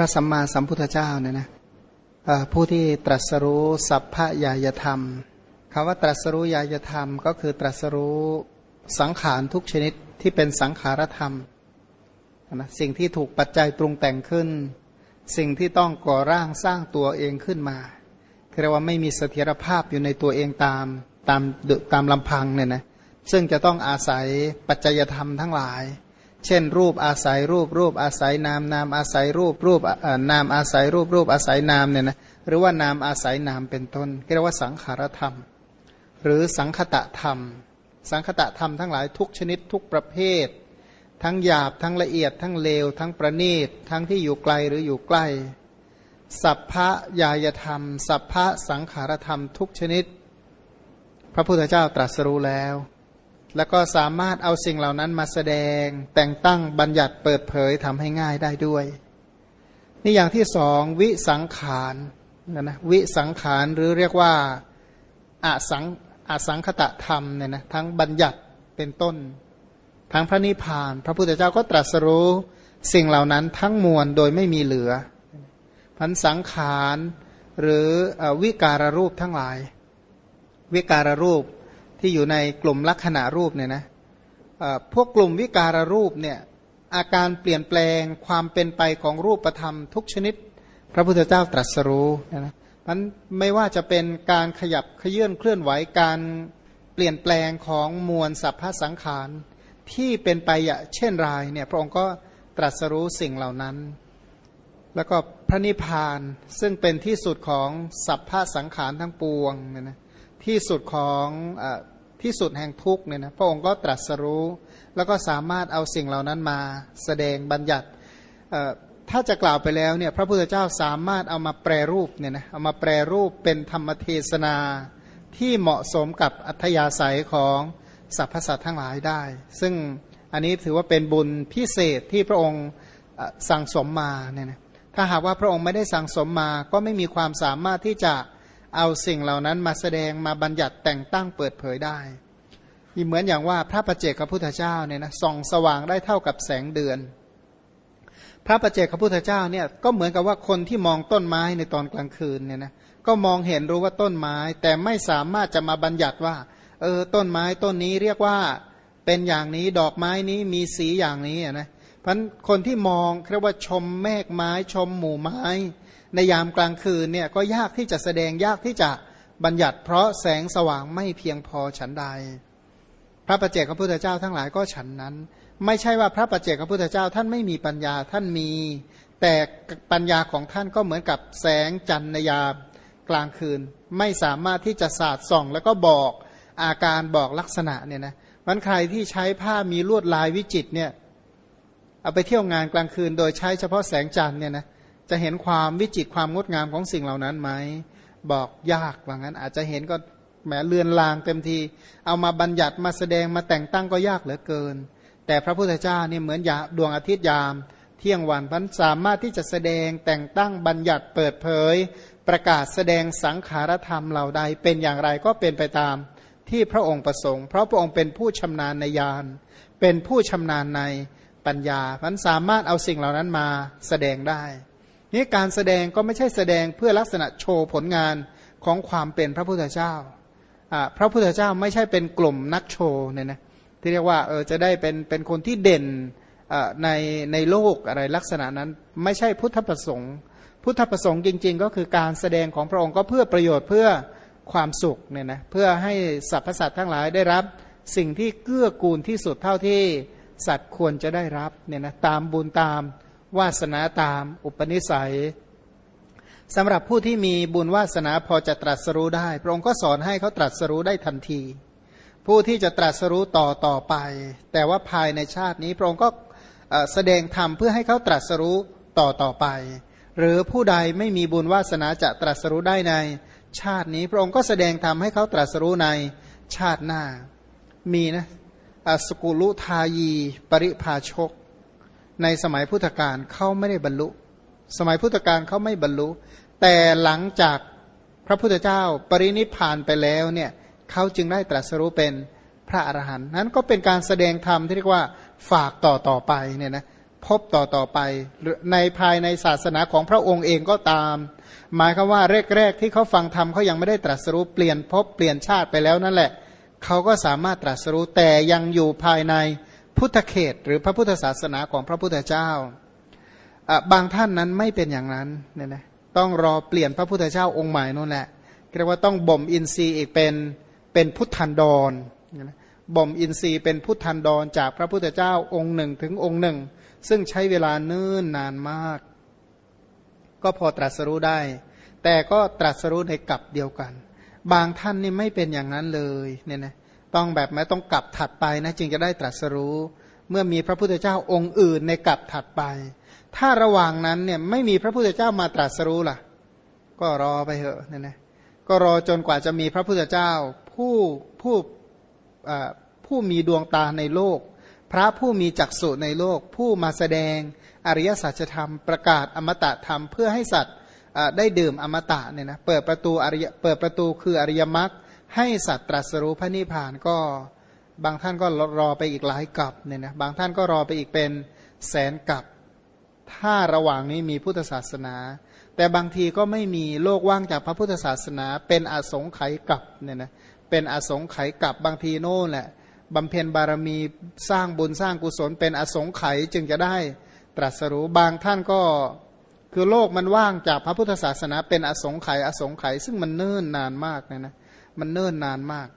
พระสัมมาสัมพุทธเจ้าเนี่ยนะผู้ที่ตรัสรู้สัพพยายธรรมคำว่าตรัสรู้ยายธรรม ก็คือตรัสรู้สังขารทุกชนิดที่เป็นสังขารธรรมนะสิ่งที่ถูกปัจจัยปรุงแต่งขึ้น สิ่งที่ต้องก่อร่างสร้างตัวเองขึ้นมาเรียกว่าไม่มีเสถียรภาพอยู่ในตัวเองตามตามตามลำพังเนี่ยนะซึ่งจะต้องอาศัยปัจจัยธรรมทั้งหลาย เช่น รูปอาศัยรูปรูปอาศัยนามนามอาศัยรูปรูปนามอาศัยรูปรูปอาศัยนามเนี่ยนะหรือว่านามอาศัยนามเป็นต้นเรียกว่าสังขารธรรม หรือสังคตะธรรม สังคตะธรรมทั้งหลายทุกชนิดทุกประเภท ทั้งหยาบทั้งละเอียดทั้งเลว ทั้งประณีต ทั้งที่อยู่ไกลหรืออยู่ใกล้ สัพพะยายธรรม สัพพะสังขารธรรมทุกชนิด พระพุทธเจ้าตรัสรู้แล้ว แล้วก็สามารถเอาสิ่งเหล่านั้นมาแสดง แต่งตั้งบัญญัติเปิดเผยทำให้ง่ายได้ด้วย นี่อย่างที่สองวิสังขารนะนะวิสังขารหรือเรียกว่าอาสังอาสังคตะธรรมเนี่ยนะทั้งบัญญัติเป็นต้น ทั้งพระนิพพาน พระพุทธเจ้าก็ตรัสรู้สิ่งเหล่านั้นทั้งมวลโดยไม่มีเหลือพันสังขารหรือวิการรูปทั้งหลาย วิการรูป ที่อยู่ในกลุ่มลักษณะรูปเนี่ยนะพวกกลุ่มวิการรูปเนี่ยอาการเปลี่ยนแปลงความเป็นไปของรูปธรรมทุกชนิด พระพุทธเจ้าตรัสรู้นะมันไม่ว่าจะเป็นการขยับขยื่นเคลื่อนไหวการเปลี่ยนแปลงของมวลสัพพสังขารที่เป็นไปเช่นไรเนี่ยพระองค์ก็ตรัสรู้สิ่งเหล่านั้น แล้วก็พระนิพพานซึ่งเป็นที่สุดของสัพพสังขารทั้งปวงเนี่ยนะ ที่สุดของอที่สุดแห่งทุกเนี่ยนะพระองค์ก็ตรัสรู้ แล้วก็สามารถเอาสิ่งเหล่านั้นมาแสดงบัญญัติถ้าจะกล่าวไปแล้วเนี่ยพระพุทธเจ้าสามารถเอามาแปรรูปเนี่ยนะเอามาแปรรูปเป็นธรรมเทศนาที่เหมาะสมกับอัธยาศัยของสรรพสัตว์ทั้งหลายได้ ซึ่งอันนี้ถือว่าเป็นบุญพิเศษที่พระองค์สั่งสมมาเนี่ยนะถ้าหากว่าพระองค์ไม่ได้สั่งสมมาก็ไม่มีความสามารถที่จะ เอาสิ่งเหล่านั้นมาแสดงมาบัญญัติแต่งตั้งเปิดเผยได้มีเหมือนอย่างว่าพระประเจกพระพุทธเจ้าเนี่ยนะส่องสว่างได้เท่ากับแสงเดือน พระประเจกพระพุทธเจ้าเนี่ยก็เหมือนกับว่าคนที่มองต้นไม้ในตอนกลางคืนเนี่ยนะก็มองเห็นรู้ว่าต้นไม้ แต่ไม่สามารถจะมาบัญญัติว่าเออต้นไม้ต้นนี้เรียกว่าเป็นอย่างนี้ดอกไม้นี้มีสีอย่างนี้นะเพราะคนที่มองเรียกว่าชมเมฆไม้ชมหมู่ไม้ ในยามกลางคืนเนี่ยก็ยากที่จะแสดงยากที่จะบัญญัติ เพราะแสงสว่างไม่เพียงพอฉันใด พระประเจกพระพุทธเจ้าทั้งหลายก็ฉันนั้น ไม่ใช่ว่าพระประเจกพระพุทธเจ้าท่านไม่มีปัญญาท่านมี แต่ปัญญาของท่านก็เหมือนกับแสงจันทร์ในยามกลางคืน ไม่สามารถที่จะสาดส่อง แล้วก็บอกอาการบอกลักษณะเนี่ยนะมันใครที่ใช้ผ้ามีลวดลายวิจิตเนี่ยเอาไปเที่ยวงานกลางคืน โดยใช้เฉพาะแสงจันทร์เนี่ยนะ จะเห็นความวิจิตความงดงามของสิ่งเหล่านั้นไหมบอกยากว่างั้น อาจจะเห็นก็แหมเลือนลางเต็มที เอามาบัญญัติมาแสดงมาแต่งตั้งก็ยากเหลือเกิน แต่พระพุทธเจ้านี่เหมือนยาดวงอาทิตย์ยาม เที่ยงวันพันสามารถที่จะแสดงแต่งตั้งบัญญัติเปิดเผย ประกาศแสดงสังขารธรรมเหล่าใด เป็นอย่างไรก็เป็นไปตามที่พระองค์ประสงค์ เพราะพระองค์เป็นผู้ชำนาญในยานเป็นผู้ชำนาญในปัญญาพันสามารถเอาสิ่งเหล่านั้นมาแสดงได้ นี่การแสดงก็ไม่ใช่แสดงเพื่อลักษณะโชว์ผลงานของความเป็นพระพุทธเจ้า พระพุทธเจ้าไม่ใช่เป็นกลุ่มนักโชว์เนี่ยนะที่เรียกว่าเออจะได้เป็นเป็นคนที่เด่นในในโลกอะไรลักษณะนั้นไม่ใช่พุทธประสงค์ พุทธประสงค์จริง ๆ ก็คือการแสดงของพระองค์ก็เพื่อประโยชน์เพื่อความสุขเนี่ยนะเพื่อให้สรรพสัตว์ทั้งหลายได้รับสิ่งที่เกื้อกูลที่สุดเท่าที่สัตว์ควรจะได้รับเนี่ยนะตามบุญตาม วาสนาตามอุปนิสัยสำหรับผู้ที่มีบุญวาสนาพอจะตรัสรู้ได้ พระองค์ก็สอนให้เขาตรัสรู้ได้ทันที ผู้ที่จะตรัสรู้ต่อต่อไป แต่ว่าภายในชาตินี้พระองค์ก็แสดงธรรมเพื่อให้เขาตรัสรู้ต่อต่อไป หรือผู้ใดไม่มีบุญวาสนาจะตรัสรู้ได้ใน ชาตินี้พระองค์ก็แสดงธรรมให้เขาตรัสรู้ในชาติหน้า มีนะสกุลุทายี ปริภาชก ในสมัยพุทธกาลเขาไม่ได้บรรลุ สมัยพุทธกาลเขาไม่บรรลุ แต่หลังจากพระพุทธเจ้าปรินิพานไปแล้วเนี่ยเขาจึงได้ตรัสรู้เป็นพระอรหันต์นั้นก็เป็นการแสดงธรรมที่เรียกว่าฝากต่อต่อไปเนี่ยนะพบต่อต่อไปในภายในศาสนาของพระองค์เองก็ตาม หมายคือว่าแรกๆที่เขาฟังธรรมเขายังไม่ได้ตรัสรู้เปลี่ยนพบเปลี่ยนชาติไปแล้วนั่นแหละเขาก็สามารถตรัสรู้แต่ยังอยู่ภายใน พุทธเขต หรือพระพุทธศาสนาของพระพุทธเจ้า บางท่านนั้นไม่เป็นอย่างนั้นเนี่ยนะต้องรอเปลี่ยนพระพุทธเจ้าองค์ใหม่นั่นแหละเรียกว่าต้องบ่มอินทรีย์อีกเป็นเป็นพุทธันดรบ่มอินทรีย์เป็นพุทธันดรจากพระพุทธเจ้าองค์หนึ่งถึงองค์หนึ่ง ซึ่งใช้เวลาเนิ่นนานมาก ก็พอตรัสรู้ได้ แต่ก็ตรัสรู้ในกลับเดียวกัน บางท่านนี่ไม่เป็นอย่างนั้นเลยเนี่ยนะ ต้องแบบไม่ต้องกลับถัดไปนะจึงจะได้ตรัสรู้ เมื่อมีพระพุทธเจ้าองค์อื่นในกลับถัดไป ถ้าระหว่างนั้นเนี่ยไม่มีพระพุทธเจ้ามาตรัสรู้ล่ะ ก็รอไปเถอะเนี่ยนะก็รอจนกว่าจะมีพระพุทธเจ้า ผู้ผู้ผู้มีดวงตาในโลก พระผู้มีจักษุในโลก ผู้มาแสดงอริยสัจธรรมประกาศอมตะธรรมเพื่อให้สัตว์ได้ดื่มอมตะเนี่ยนะเปิดประตูอริยเปิดประตูคืออริยมรรค ให้สัตว์ตรัสรู้พระนิพพานก็บางท่านก็รอไปอีกหลายกับเนี่ยนะบางท่านก็รอไปอีกเป็นแสนกับ ถ้าระหว่างนี้มีพุทธศาสนา แต่บางทีก็ไม่มีโลกว่างจากพระพุทธศาสนา เป็นอสงไขยกับเนี่ยนะเป็นอสงไขยกับบางทีโน่นแหละบำเพ็ญบารมีสร้างบุญสร้างกุศล เป็นอสงไขยจึงจะได้ตรัสรู้บางท่านก็คือโลกมันว่างจากพระพุทธศาสนา เป็นอสงไขยอสงไขยซึ่งมันเนิ่นนานมากเนะนะ มันเนิ่นนานมาก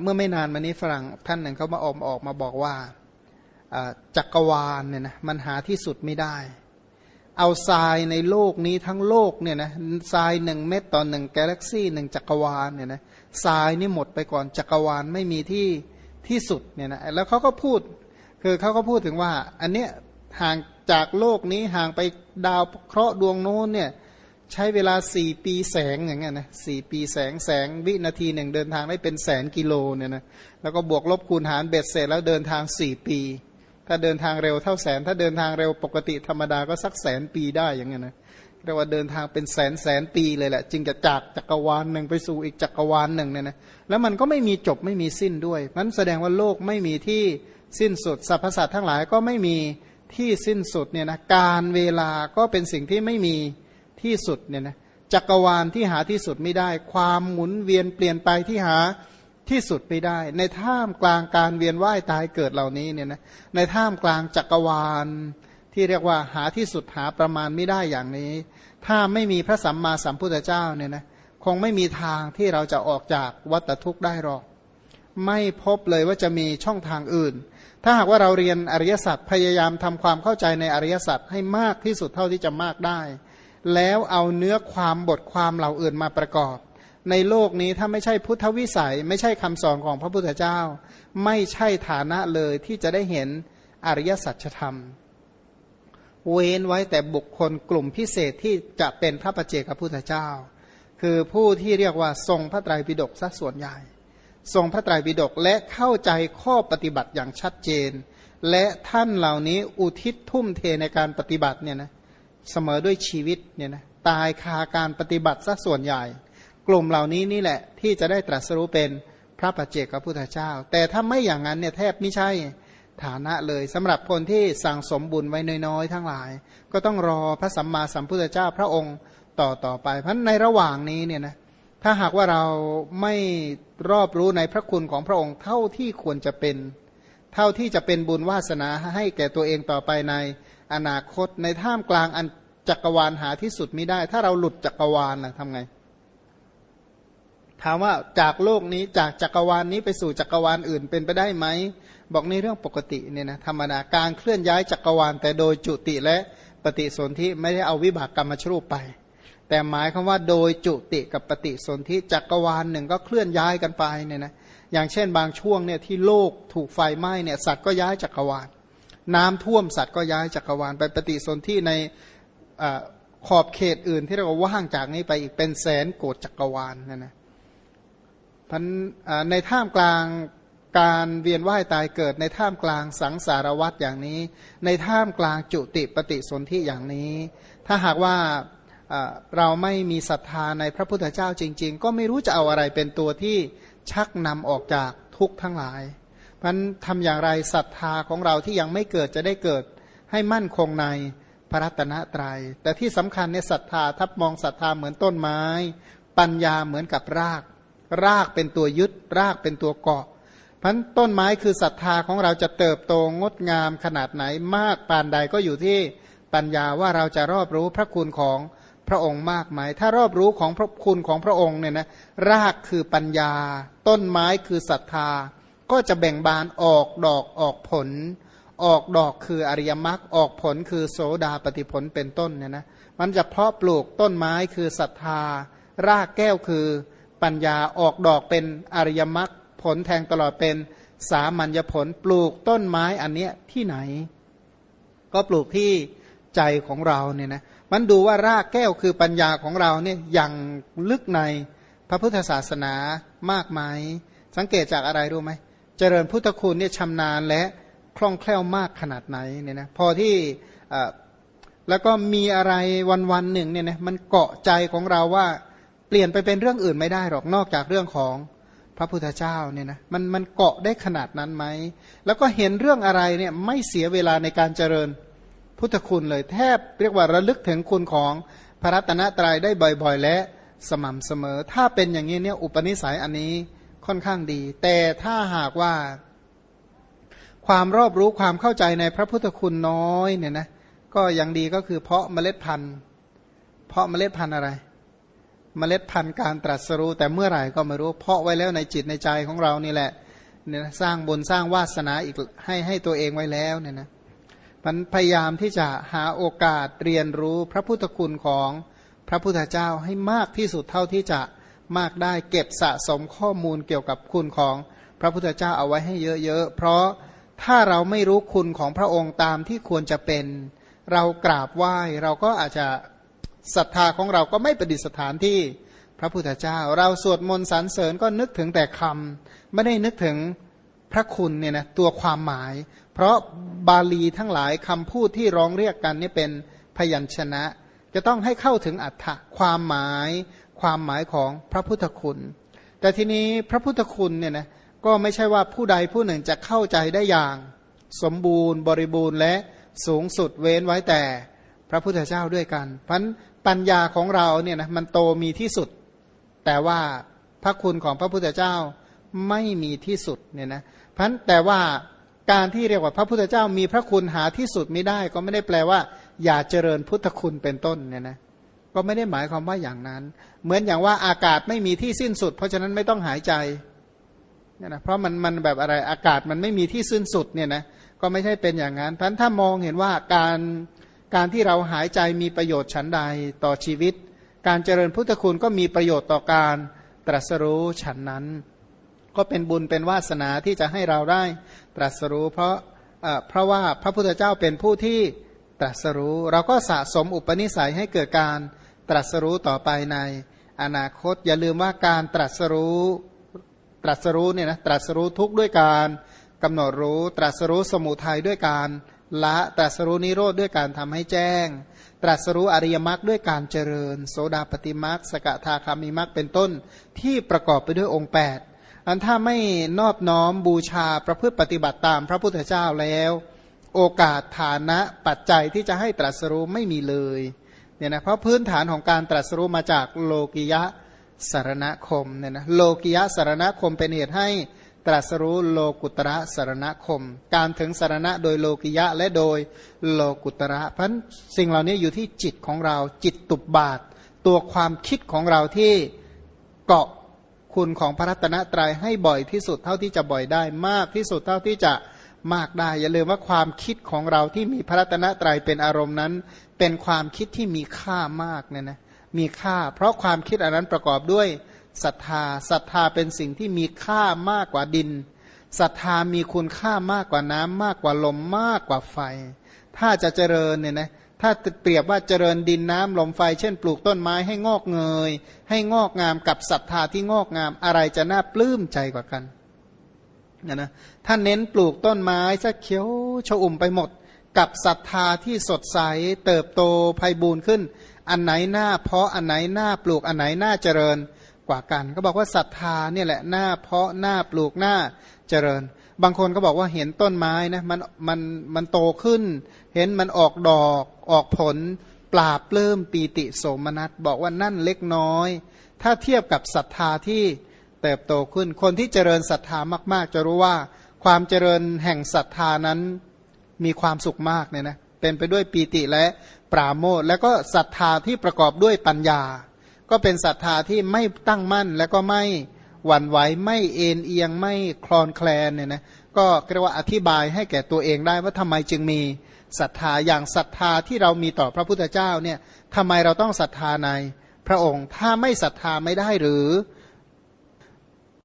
เมื่อไม่นานมานี้ฝรั่งท่านหนึ่งเขามาออกออกมาบอกว่าจักรวาลเนี่ยนะมันหาที่สุดไม่ได้ เอาทรายในโลกนี้ทั้งโลกเนี่ยนะทรายหนึ่งเม็ดต่อหนึ่งกาแล็กซี่หนึ่งจักรวาลเนี่ยนะทรายนี่หมดไปก่อนจักรวาลไม่มีที่ที่สุดเนี่ยนะแล้วเขาก็พูดคือเขาก็พูดถึงว่า อันเนี้ยห่างจากโลกนี้ห่างไปดาวเคราะห์ดวงโน้นเนี่ย ใช้เวลาสี่ปีแสงอย่างเงี้ยนะสี่ปีแสงแสงวินาทีหนึ่งเดินทางได้เป็นแสนกิโลเนี่ยนะแล้วก็บวกลบคูณหารเบ็ดเสร็จแล้วเดินทางสี่ปี ถ้าเดินทางเร็วเท่าแสน ถ้าเดินทางเร็วปกติธรรมดาก็สักแสนปีได้อย่างเงี้ยนะเรียกว่าเดินทางเป็นแสนแสนปีเลยแหละ จึงจะจากจักรวาลหนึ่งไปสู่อีกจักรวาลหนึ่งเนี่ยนะแล้วมันก็ไม่มีจบไม่มีสิ้นด้วยนั้นแสดงว่าโลกไม่มีที่สิ้นสุดสรรพสัตว์ทั้งหลายก็ไม่มีที่สิ้นสุดเนี่ยนะการเวลาก็เป็นสิ่งที่ไม่มี ที่สุดเนี่ยนะจักรวาลที่หาที่สุดไม่ได้ ความหมุนเวียนเปลี่ยนไปที่หาที่สุดไปได้ ในท่ามกลางการเวียนว่ายตายเกิดเหล่านี้เนี่ยนะในท่ามกลางจักรวาลที่เรียกว่าหาที่สุดหาประมาณไม่ได้อย่างนี้ ถ้าไม่มีพระสัมมาสัมพุทธเจ้าเนี่ยนะคงไม่มีทางที่เราจะออกจากวัฏทุกข์ได้หรอก ไม่พบเลยว่าจะมีช่องทางอื่น ถ้าหากว่าเราเรียนอริยสัจพยายามทำความเข้าใจในอริยสัจให้มากที่สุดเท่าที่จะมากได้ แล้วเอาเนื้อความบทความเหล่าอื่นมาประกอบ ในโลกนี้ถ้าไม่ใช่พุทธวิสัย ไม่ใช่คำสอนของพระพุทธเจ้า ไม่ใช่ฐานะเลยที่จะได้เห็นอริยสัจธรรม เว้นไว้แต่บุคคลกลุ่มพิเศษที่จะเป็นพระประเจกับพุทธเจ้า คือผู้ที่เรียกว่าทรงพระไตรปิฎกสัส่วนใหญ่ ทรงพระไตรปิฎกและเข้าใจข้อปฏิบัติอย่างชัดเจน และท่านเหล่านี้อุทิศทุ่มเทในการปฏิบัติเนี่ยนะเเสมอด้วยชีวิตเนี่ยนะตายคาการปฏิบัติสัส่วนใหญ่ กลุ่มเหล่านี้นี่แหละที่จะได้ตรัสรู้เป็นพระปัจเจกพระพุทธเจ้า แต่ถ้าไม่อย่างนั้นเนี่ยแทบไม่ใช่ฐานะเลยสำหรับคนที่สั่งสมบุญไว้น้อยๆทั้งหลาย ก็ต้องรอพระสัมมาสัมพุทธเจ้าพระองค์ต่อต่อไป เพราะในระหว่างนี้เนี่ยนะถ้าหากว่าเราไม่รอบรู้ในพระคุณของพระองค์เท่าที่ควรจะเป็น เท่าที่จะเป็นบุญวาสนาให้แก่ตัวเองต่อไปใน อนาคต ในท่ามกลางอันจักรวาลหาที่สุดไม่ได้ ถ้าเราหลุดจักรวาลนะทำไง ถามว่าจากโลกนี้จากจักรวาลนนี้ไปสู่จักรวาลอื่นเป็นไปได้ไหม บอกในเรื่องปกติเนี่ยนะธรรมดาการเคลื่อนย้ายจักรวาล แต่โดยจุติและปฏิสนธิไม่ได้เอาวิบากกรรมมาชรูปไป แต่หมายคำว่าโดยจุติกับปฏิสนธิจักรวาลหนึ่งก็เคลื่อนย้ายกันไปเนี่ยนะอย่างเช่นบางช่วงเนี่ยที่โลกถูกไฟไหม้เนี่ยสัตว์ก็ย้ายจักรวาล น้ำท่วมสัตว์ก็ย้ายจักรวาลไปปฏิสนธิในขอบเขตอื่นที่เราว่างจากนี้ไปอีกเป็นแสนโกดจักรวาลนั่นนะพันในท่ามกลางการเวียนว่ายตายเกิดในท่ามกลางสังสารวัฏอย่างนี้ ในท่ามกลางจุติปฏิสนธิอย่างนี้ ถ้าหากว่าเราไม่มีศรัทธาในพระพุทธเจ้าจริง ๆ ก็ไม่รู้จะเอาอะไรเป็นตัวที่ชักนำออกจากทุกข์ทั้งหลาย เพพันทำอย่างไรศรัทธาของเราที่ยังไม่เกิดจะได้เกิดให้มั่นคงในพระรัตนตรยัย แต่ที่สำคัญในศรัทธาทับมองศรัทธาเหมือนต้นไม้ ปัญญาเหมือนกับราก รากเป็นตัวยึด รากเป็นตัวเกาะพันต้นไม้คือศรัทธาของเราจะเติบโตงดงามขนาดไหนมากปานใดก็อยู่ที่ปัญญาว่าเราจะรอบรู้พระคุณของพระองค์มากไหม ถ้ารอบรู้ของพระคุณของพระองค์เนี่ยนะรากคือปัญญา ต้นไม้คือศรัทธา ก็จะแบ่งบานออกดอกออกผล ออกดอกคืออริยมรรคออกผลคือโสดาปฏิผลเป็นต้นเนี่ยนะมันจะเพาะปลูกต้นไม้คือศรัทธา รากแก้วคือปัญญาออกดอกเป็นอริยมรรคผลแทงตลอดเป็นสามัญญผลปลูกต้นไม้อันเนี้ยที่ไหน ก็ปลูกที่ใจของเราเนี่ยนะมันดูว่ารากแก้วคือปัญญาของเราเนี่ยยังลึกในพระพุทธศาสนามากไหมสังเกตจากอะไรรู้ไหม เจริญพุทธคุณเนี่ยชำนาญและคล่องแคล่วมากขนาดไหนเนี่ยนะพอที่แล้วก็มีอะไรวันวันหนึ่งเนี่ยนะมันเกาะใจของเราว่าเปลี่ยนไปเป็นเรื่องอื่นไม่ได้หรอกนอกจากเรื่องของพระพุทธเจ้าเนี่ยนะมันมันเกาะได้ขนาดนั้นไหม แล้วก็เห็นเรื่องอะไรเนี่ยไม่เสียเวลาในการเจริญพุทธคุณเลยแทบเรียกว่าระลึกถึงคุณของพระรัตนตรัยได้บ่อยๆ และสม่ำเสมอ ถ้าเป็นอย่างนี้เนี่ยอุปนิสัยอันนี้ ค่อนข้างดี แต่ถ้าหากว่า ความรอบรู้ความเข้าใจในพระพุทธคุณน้อยเนี่ยนะก็ยังดีก็คือเพาะเมล็ดพันธุ์ เพาะเมล็ดพันธุ์อะไร เมล็ดพันธุ์การตรัสรู้ แต่เมื่อไหร่ก็ไม่รู้ เพาะไว้แล้วในจิตในใจของเรานี่แหละเนี่ยสร้างบุญสร้างวาสนาอีกให้ให้ตัวเองไว้แล้วเนี่ยนะมันพยายามที่จะหาโอกาสเรียนรู้พระพุทธคุณของพระพุทธเจ้าให้มากที่สุดเท่าที่จะ มากได้ เก็บสะสมข้อมูลเกี่ยวกับคุณของพระพุทธเจ้าเอาไว้ให้เยอะๆ เพราะถ้าเราไม่รู้คุณของพระองค์ตามที่ควรจะเป็น เรากราบไหว้เราก็อาจจะศรัทธาของเราก็ไม่ประดิษฐานที่พระพุทธเจ้า เราสวดมนต์สรรเสริญก็นึกถึงแต่คำไม่ได้นึกถึงพระคุณเนี่ยนะตัวความหมาย เพราะบาลีทั้งหลายคำพูดที่ร้องเรียกกันนี่เป็นพยัญชนะ จะต้องให้เข้าถึงอัตถะความหมาย ความหมายของพระพุทธคุณ แต่ทีนี้พระพุทธคุณเนี่ยนะก็ไม่ใช่ว่าผู้ใดผู้หนึ่งจะเข้าใจได้อย่าง สมบูรณ์ บริบูรณ์และสูงสุดเว้นไว้แต่พระพุทธเจ้าด้วยกันพันปัญญาของเราเนี่ยนะมันโตมีที่สุด แต่ว่าพระคุณของพระพุทธเจ้าไม่มีที่สุดเนี่ยนะพันแต่ว่าการที่เรียกว่าพระพุทธเจ้ามีพระคุณหาที่สุดไม่ได้ ก็ไม่ได้แปลว่า อย่าเจริญพุทธคุณเป็นต้นเนี่ยนะ ก็ไม่ได้หมายความว่าอย่างนั้น เหมือนอย่างว่าอากาศไม่มีที่สิ้นสุด เพราะฉะนั้นไม่ต้องหายใจเนี่ยนะเพราะมันมันแบบอะไรอากาศมันไม่มีที่สิ้นสุดเนี่ยนะก็ไม่ใช่เป็นอย่างนั้นเพราะถ้ามองเห็นว่าการการที่เราหายใจมีประโยชน์ฉันใดต่อชีวิต การเจริญพุทธคุณก็มีประโยชน์ต่อการตรัสรู้ฉันนั้น ก็เป็นบุญเป็นวาสนาที่จะให้เราได้ตรัสรู้ เพราะเพราะว่าพระพุทธเจ้าเป็นผู้ที่ตรัสรู้ เราก็สะสมอุปนิสัยให้เกิดการ ตรัสรู้ต่อไปในอนาคต อย่าลืมว่าการตรัสรู้ตรัสรู้เนี่ยนะตรัสรู้ทุกด้วยการกำหนดรู้ ตรัสรู้สมุทัยด้วยการละตรัสรู้นิโรธด้วยการทำให้แจ้ง ตรัสรู้อริยมรรคด้วยการเจริญ โสดาปฏิมรรคสกทาคามิมรรคเป็นต้นที่ประกอบไปด้วยองค์ 8 อันถ้าไม่นอบน้อมบูชาประพฤติปฏิบัติตามพระพุทธเจ้าแล้ว โอกาสฐานะปัจจัยที่จะให้ตรัสรู้ไม่มีเลย เนี่ยนะเพราะพื้นฐานของการตรัสรู้มาจากโลกิยะสารณคมเนี่ยนะโลกิยะสารณคมเป็นเหตุให้ตรัสรู้โลกุตระสารณคม การถึงสารณะโดยโลกิยะและโดยโลกุตระเพราะสิ่งเหล่านี้อยู่ที่จิตของเราจิตตุบบาท ตัวความคิดของเราที่เกาะคุณของพระรัตนตรัยให้บ่อยที่สุดเท่าที่จะบ่อยได้มากที่สุดเท่าที่จะ มากได้ อย่าลืมว่าความคิดของเราที่มีพระรัตนตรัยเป็นอารมณ์นั้น เป็นความคิดที่มีค่ามากเนี่ยนะมีค่า เพราะความคิดอันนั้นประกอบด้วยศรัทธาศรัทธาเป็นสิ่งที่มีค่ามากกว่าดินศรัทธามีคุณค่ามากกว่าน้ำมากกว่าลมมากกว่าไฟ ถ้าจะเจริญเนี่ยนะถ้าเปรียบว่าเจริญดินน้ำลมไฟ เช่น ปลูกต้นไม้ให้งอกเงย ให้งอกงามกับศรัทธาที่งอกงามอะไรจะน่าปลื้มใจกว่ากัน นะนะถ้าเน้นปลูกต้นไม้ซะเขียวชอุ่มไปหมด กับศรัทธาที่สดใสเติบโตไพบูรณ์ขึ้น อันไหนหน้าเพาะอันไหนหน้าปลูกอันไหนหน้าเจริญกว่ากัน ก็บอกว่าศรัทธาเนี่ยแหละหน้าเพาะหน้าปลูกหน้าเจริญ บางคนก็บอกว่าเห็นต้นไม้นะมันมันมันโตขึ้น เห็นมันออกดอกออกผลปราบเริ่มปีติโสมนัสบอกว่านั่นเล็กน้อย ถ้าเทียบกับศรัทธาที่ เติบโตขึ้น คนที่เจริญศรัทธามาก ๆ จะรู้ว่าความเจริญแห่งศรัทธานั้นมีความสุขมากเนี่ยนะเป็นไปด้วยปีติและปราโมทแล้วก็ศรัทธาที่ประกอบด้วยปัญญา ก็เป็นศรัทธาที่ไม่ตั้งมั่นและก็ไม่หวั่นไหวไม่เอ็นเอียงไม่คลอนแคลนเนี่ยนะก็เรียกว่าอธิบายให้แก่ตัวเองได้ว่าทำไมจึงมีศรัทธาอย่างศรัทธาที่เรามีต่อพระพุทธเจ้าเนี่ยทำไมเราต้องศรัทธาในพระองค์ ถ้าไม่ศรัทธาไม่ได้หรือ